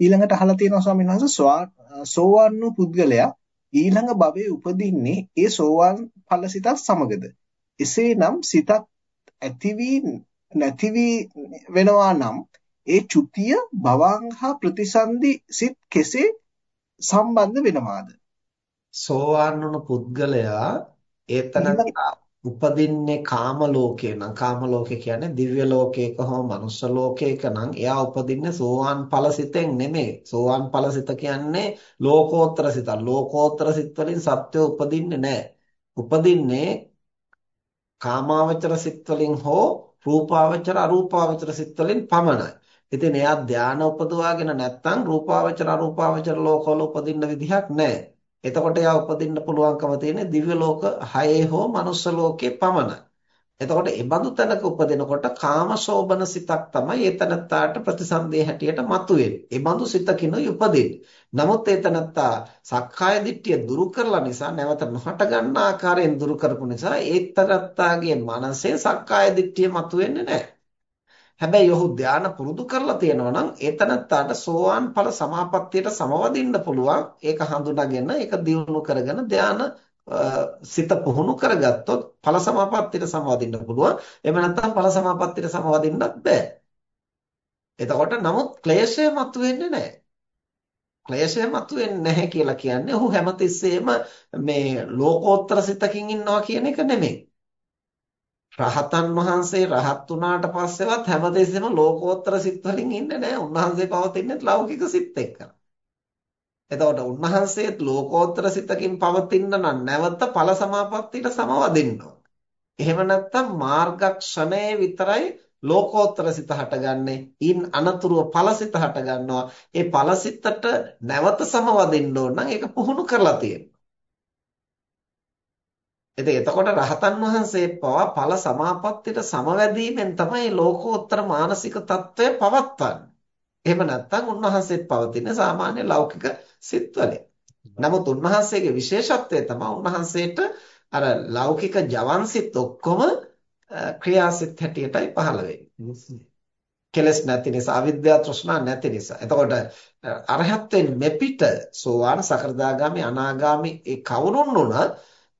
ඊළඟට අහලා තියෙනවා ස්වාමීන් වහන්සේ සෝවාන් වූ පුද්ගලයා ඊළඟ භවයේ උපදින්නේ ඒ සෝවාන් ඵලසිතත් සමගද? එසේනම් සිතක් ඇති වී නැති වී වෙනවා නම් ඒ චුතිය භවං හා ප්‍රතිසන්දි සිත් කෙසේ සම්බන්ධ වෙනවාද? සෝවාන් වුණු පුද්ගලයා ඒතනත්තා උපදින්නේ කාම ලෝකේ නම් කාම ලෝකේ කියන්නේ දිව්‍ය ලෝකයක හෝ මනුෂ්‍ය ලෝකයක නම් එයා උපදින්නේ සෝවාන් ඵලසිතෙන් නෙමෙයි. සෝවාන් ඵලසිත කියන්නේ ලෝකෝත්තර සිත ලෝකෝත්තර සිත් වලින් සත්‍ය උපදින්නේ නැහැ. උපදින්නේ කාමාවචර සිත් වලින් හෝ රූපාවචර අරූපාවචර සිත් වලින් පමණයි. ඉතින් එයා ධානය උපදවාගෙන නැත්නම් රූපාවචර අරූපාවචර ලෝකවල උපදින්න විදිහක් නැහැ. එතකොට එයා උපදින්න පුළුවන්කම තියෙන්නේ දිව්‍ය ලෝක 6 හෝ මනුෂ්‍ය ලෝකේ පමණයි. එතකොට ඒ බඳු තැනක උපදිනකොට කාමශෝභන සිතක් තමයි ඒ තනත්තාට ප්‍රතිසන්දේ හැටියට මතුවෙන්නේ. ඒ බඳු සිතකිනුයි උපදින්නේ. නමුත් ඒ තනත්තා සක්කාය දිට්ඨිය දුරු කරලා නිසා නැවත නොහට ගන්න ආකාරයෙන් දුරු කරපු නිසා ඒ තනත්තාගේ මනසේ සක්කාය දිට්ඨිය මතුවෙන්නේ නැහැ. හැබැයි ඔහු ධානා පුරුදු කරලා තියෙනවා නම් ඒතනත්තාට සෝවාන් ඵල සමාපත්තියට සමවදින්න පුළුවන්. ඒක හඳුනාගෙන ඒක දියුණු කරගෙන ධානා සිත පුහුණු කරගත්තොත් ඵල සමාපත්තියට සමවදින්න පුළුවන්. එහෙම නැත්නම් ඵල සමාපත්තියට සමවදින්නත් බෑ. එතකොට නමුත් ක්ලේශය මතුවෙන්නේ නැහැ. ක්ලේශය මතුවෙන්නේ නැහැ කියලා කියන්නේ ඔහු හැමතිස්සෙම මේ ලෝකෝත්තර සිතකින් ඉන්නවා කියන එක නෙමෙයි. රහතන් වහන්සේ රහත් වුණාට පස්සෙවත් හැමදෙස්සෙම ලෝකෝත්තර සිත් වලින් ඉන්නේ නැහැ. උන්වහන්සේ පවතින්නේ ලෞකික සිත් එක්ක. එතකොට උන්වහන්සේත් ලෝකෝත්තර සිතකින් පවතින්න නම් නැවත ඵල සමාපත්තියට සමවදින්න එහෙම නැත්නම් මාර්ගක්ෂණයේ විතරයි ලෝකෝත්තර සිත හටගන්නේ. ඉන් අනතුරුව ඵලසිත හටගන්නවා. ඒ ඵලසිතට නැවත සමවදින්න ඕන නම් ඒක පුහුණු කරලා තියෙනවා. ඉතින් එතකොට රහතන් වහන්සේ පවා ඵල සමාපත්තියට සමවැදීමෙන් තමයි ලෝකෝත්තර මානසික తত্ত্বය පවත්වන්නේ. එහෙම නැත්නම් උන්වහන්සේත් පවතින සාමාන්‍ය ලෞකික සිත්වල. නමුත් උන්වහන්සේගේ විශේෂත්වය තමයි උන්වහන්සේට අර ලෞකික ජවන් සිත් ඔක්කොම ක්‍රියාසිත හැටියටයි පහළ වෙන්නේ. කෙලස් නැති නිසා, අවිද්‍යාව තෘෂ්ණා නැති නිසා. එතකොට අරහත් වෙන්නේ මෙපිට සෝවාන, සකෘදාගාමි, අනාගාමි ඒ කවුරුන් වුණත්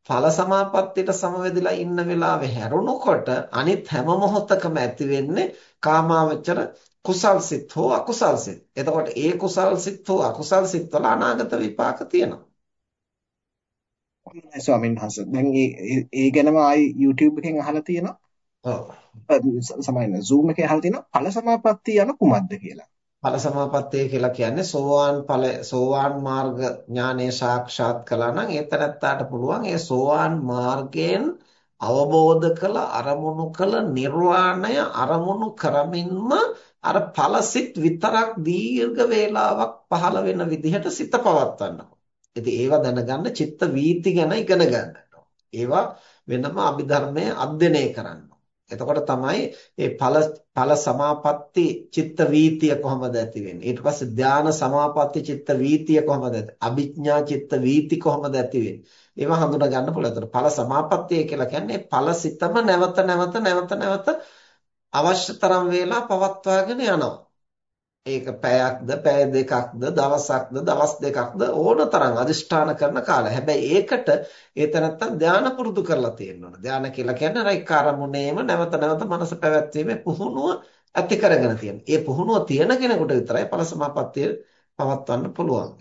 ඵල සමාපත්තියට සමවැදිලා ඉන්න වෙලාවේ හැරුණකොට අනිත් හැම මොහොතකම ඇති වෙන්නේ කාමාවචර කුසල් සිත් හෝ අකුසල් සිත්. එතකොට ඒ කුසල් සිත් හෝ අකුසල් සිත් වල අනාගත විපාක තියෙනවා. හොඳයි ස්වාමීන් වහන්සේ. දැන් ඒ ඒ ගැනම ආයි YouTube එකෙන් අහලා තියෙනවා. ඔව්. සමහරවිට Zoom එකේ අහලා තියෙනවා ඵල සමාපත්තිය යන කුමක්ද කියලා. ඵල සමාපත්තිය කියලා කියන්නේ සෝවාන් ඵල සෝවාන් මාර්ග ඥානය සාක්ෂාත් කළා නම් ඒතරත්තාට පුළුවන් ඒ සෝවාන් මාර්ගයෙන් අවබෝධ කළ අරමුණු කළ නිර්වාණය අරමුණු කරමින්ම අර ඵලසිත විතරක් දීර්ඝ වේලාවක් පහළ වෙන විදිහට සිත පවත්වන්න. ඉතින් ඒවා දැනගන්න චිත්ත වීති ගැන ඉගෙන ගන්න. ඒවා වෙනම අභිධර්මයේ අධ්‍යයනය කරන්න. එතකොට තමයි මේ ඵල ඵල සමාපatti චිත්ත වීතිය කොහොමද ඇති වෙන්නේ ඊට පස්සේ ධානා සමාපatti චිත්ත වීතිය කොහොමද ඇති අභිඥා චිත්ත වීති කොහොමද ඇති වෙන්නේ ඒවා හඳුනා ගන්න පුළුවන්. එතකොට ඵල සමාපත්තිය කියලා කියන්නේ ඵල සිතම නැවත නැවත නැවත නැවත අවශ්‍ය තරම් වේලා පවත්වාගෙන යනවා. ඒක පැයක්ද පැය දෙකක්ද දවසක්ද දවස් දෙකක්ද ඕන තරම් අදිෂ්ඨාන කරන කාලය. හැබැයි ඒකට ඒ තැනත්තන් ධානය පුරුදු කරලා තියෙන්න ඕන. ධානය කියලා කියන්නේ අර එක් අරමුණේම නැවත නැවත මනස පැවැත්වීමේ පුහුණුව ඇති කරගෙන තියෙන. ඒ පුහුණුව තියෙන කෙනෙකුට විතරයි ඵල සමාපත්තිය පවත්වන්න පුළුවන්.